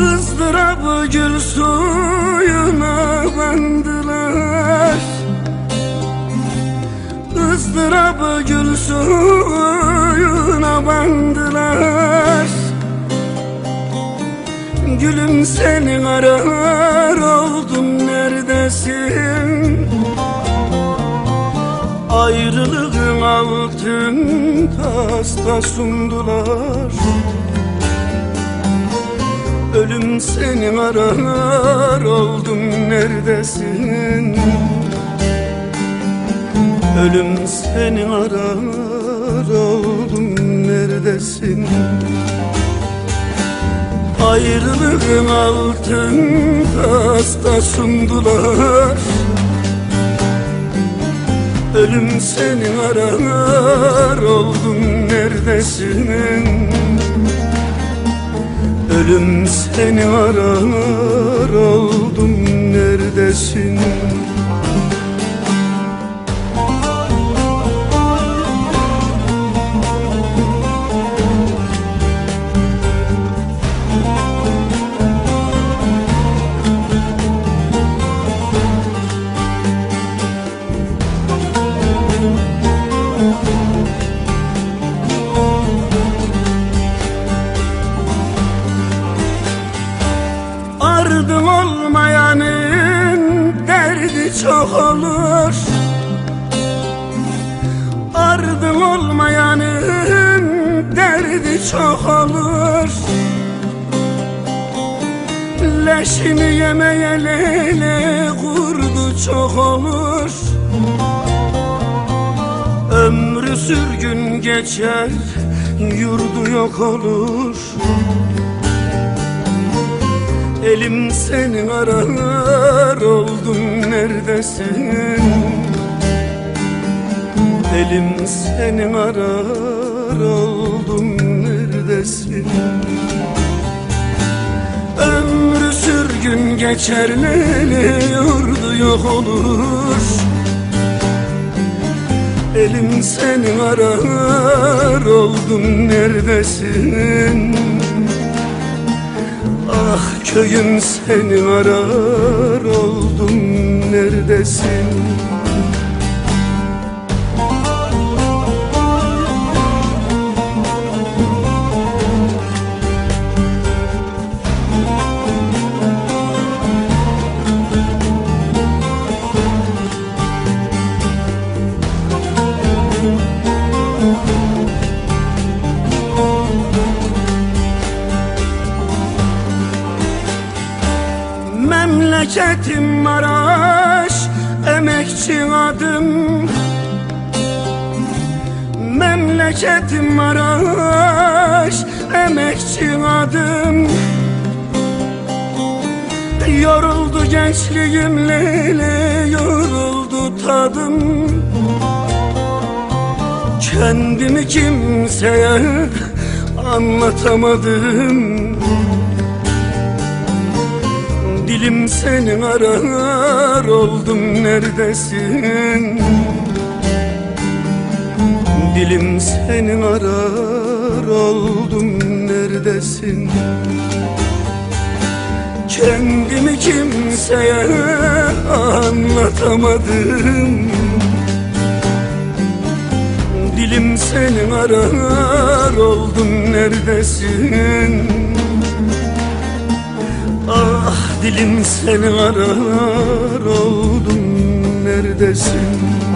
ızdırabı gül suyuna bandılar ızdırabı gül suyuna bandılar Gülüm seni arar oldum neredesin? Ayrılığın altın pasta sundular Ölüm seni arar oldum neredesin? Ölüm seni arar oldum neredesin? Ayrılığın altın pasta sundular. Ölüm seni arar oldum neredesin Ölüm seni arar oldum neredesin Ardın olmayanın derdi çok olur. Ardın olmayanın derdi çok olur. Leşini yemeye lele kurdu çok olur. Ömrü sürgün geçer yurdu yok olur Elim seni arar oldum neredesin? Elim seni arar oldum neredesin? Ömrü sürgün geçer lele yurdu yok olur? Elim seni arar oldum neredesin köyüm seni arar oldum neredesin Memleketim Maraş Emekçi adım. Memleketim Maraş Emekçi adım. Yoruldu gençliğim Leyla Yoruldu tadım. Kendimi kimseye anlatamadım Dilim seni arar oldum neredesin? Dilim seni arar oldum neredesin? Kendimi kimseye anlatamadım. Dilim seni arar oldum neredesin dilim seni arar oldum neredesin